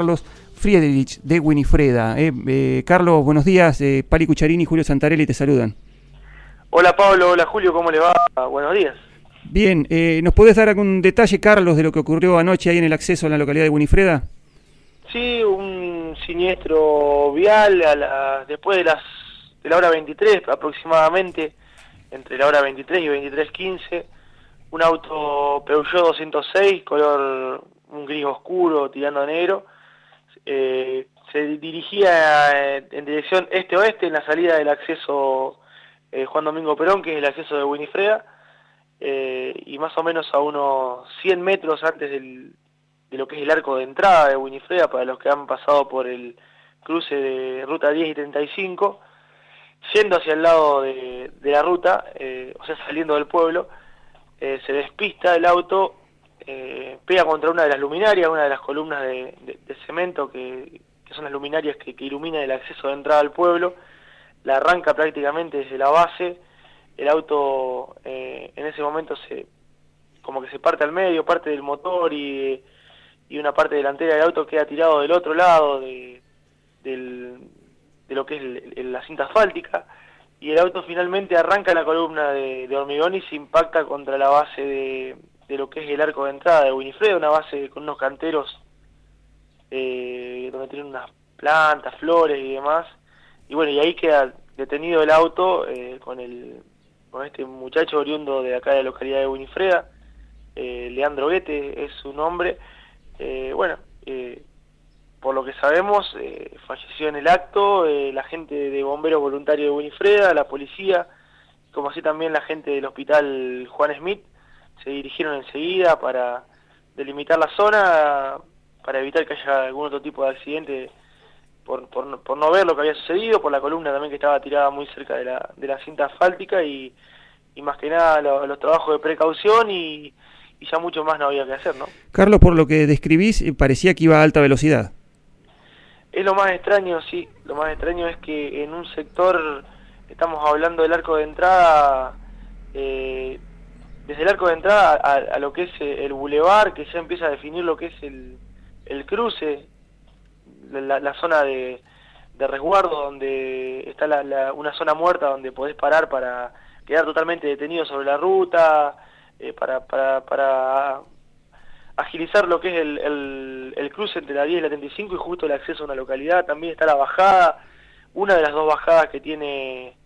Carlos Friedrich de Winifreda. Eh, eh, Carlos, buenos días. Eh, Pali Cucharini y Julio Santarelli te saludan. Hola Pablo, hola Julio, ¿cómo le va? Buenos días. Bien, eh, ¿nos podés dar algún detalle, Carlos, de lo que ocurrió anoche ahí en el acceso a la localidad de Winifreda? Sí, un siniestro vial a la, después de las de la hora 23 aproximadamente, entre la hora 23 y 23.15, un auto Peugeot 206, color un gris oscuro tirando a negro, eh, se dirigía en, dirección este-oeste en la salida del acceso eh, Juan Domingo Perón, que es el acceso de Winifreda, eh, y más o menos a unos 100 metros antes de lo que es el arco de entrada de Winifreda, para los que han pasado por el cruce de ruta 10 y 35, yendo hacia el lado de, de la ruta, o sea, saliendo del pueblo, se despista el auto eh, pega contra una de las luminarias, una de las columnas de, cemento que, son las luminarias que, iluminan el acceso de entrada al pueblo, la arranca prácticamente desde la base, el auto eh, en ese momento se como que se parte al medio, parte del motor y, una parte delantera del auto queda tirado del otro lado de, lo que es la cinta asfáltica y el auto finalmente arranca la columna de hormigón y se impacta contra la base de, de lo que es el arco de entrada de Winifred, una base con unos canteros eh, donde tienen unas plantas, flores y demás. Y bueno, y ahí queda detenido el auto eh, con el con este muchacho oriundo de acá de la localidad de Winifreda, eh, Leandro Guete es su nombre. bueno, por lo que sabemos, falleció en el acto la gente de bomberos voluntarios de Winifreda, la policía, como así también la gente del hospital Juan Smith, se dirigieron enseguida para delimitar la zona, para evitar que haya algún otro tipo de accidente por, por, no ver lo que había sucedido, por la columna también que estaba tirada muy cerca de la, de la cinta asfáltica y, más que nada los trabajos de precaución y, ya mucho más no había que hacer, ¿no? Carlos, por lo que describís, eh, parecía que iba a alta velocidad. Es lo más extraño, sí, lo más extraño es que en un sector, estamos hablando del arco de entrada, eh, desde el arco de entrada a, lo que es eh, el bulevar, que ya empieza a definir lo que es el, el cruce, la, zona de, resguardo donde está una zona muerta donde podés parar para quedar totalmente detenido sobre la ruta, eh, para, para, para agilizar lo que es el, el, cruce entre la 10 y la 35 y justo el acceso a una localidad, también está la bajada, una de las dos bajadas que tiene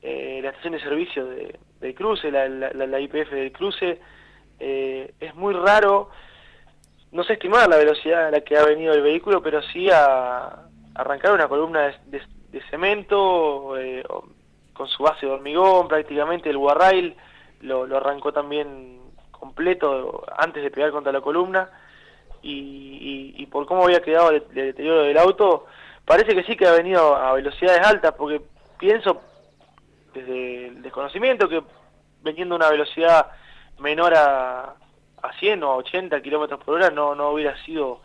eh, la estación de servicio de, del cruce, la, IPF del cruce, eh, es muy raro, no sé estimar la velocidad a la que ha venido el vehículo, pero sí a, arrancar una columna de, cemento eh, con su base de hormigón, prácticamente el guarrail lo, arrancó también completo antes de pegar contra la columna. Y, y, por cómo había quedado el, el deterioro del auto, parece que sí que ha venido a velocidades altas, porque pienso desde el desconocimiento que vendiendo una velocidad menor a, a 100 o a 80 kilómetros por hora no, no hubiera sido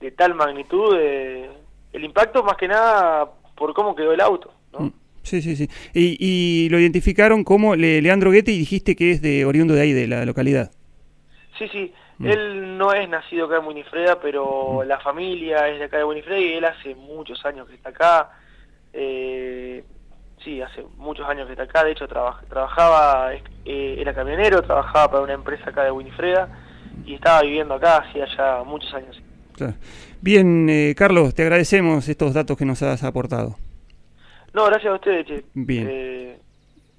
de tal magnitud eh, el impacto más que nada por cómo quedó el auto. ¿no? Mm, sí, sí, sí. Y, y lo identificaron como Leandro Guete y dijiste que es de oriundo de ahí, de la localidad. Sí, sí. Mm. Él no es nacido acá en Winifreda, pero mm. la familia es de acá de Winifreda y él hace muchos años que está acá. Eh, sí, hace muchos años que está acá, de hecho trabajaba, eh, era camionero, trabajaba para una empresa acá de Winifreda y estaba viviendo acá hacía ya muchos años. Bien, eh, Carlos, te agradecemos estos datos que nos has aportado. No, gracias a ustedes, che. Bien. Eh,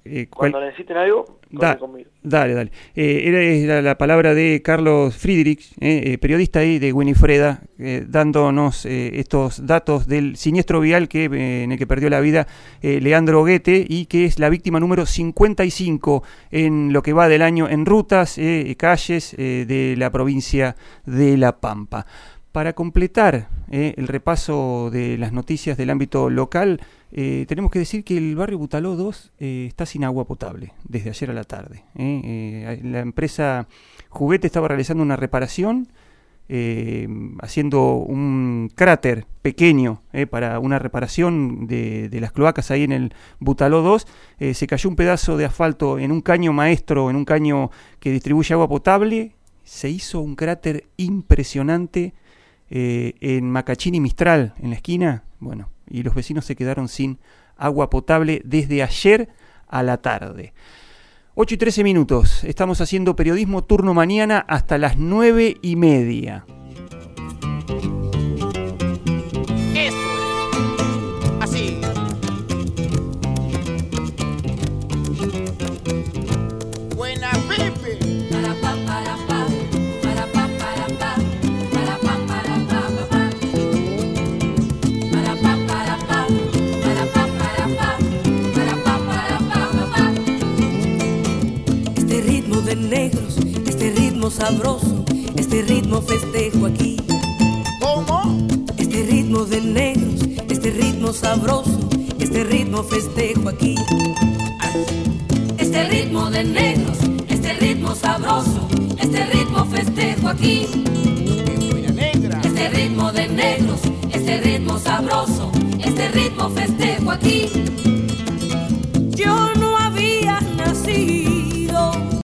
eh, Cuando necesiten algo, conmigo. Dale, dale. Eh, era, la palabra de Carlos Friedrich, eh, periodista ahí de Winifreda, dándonos estos datos del siniestro vial que, en el que perdió la vida Leandro Guete y que es la víctima número 55 en lo que va del año en rutas, calles de la provincia de La Pampa. Para completar eh, el repaso de las noticias del ámbito local, eh, tenemos que decir que el barrio Butaló 2 eh, está sin agua potable desde ayer a la tarde. la empresa Juguete estaba realizando una reparación, haciendo un cráter pequeño para una reparación de, de, las cloacas ahí en el Butaló 2. se cayó un pedazo de asfalto en un caño maestro, en un caño que distribuye agua potable. Se hizo un cráter impresionante eh, en Macachín y Mistral, en la esquina, bueno, y los vecinos se quedaron sin agua potable desde ayer a la tarde. 8 y 13 minutos, estamos haciendo periodismo turno mañana hasta las 9 y media. Sabroso, este ritmo festejo aquí. ¿Cómo? Este ritmo de negros, este ritmo sabroso, este ritmo festejo aquí. Este ritmo de negros, este ritmo sabroso, este ritmo festejo aquí. Este ritmo de negros, este ritmo sabroso, este ritmo festejo aquí.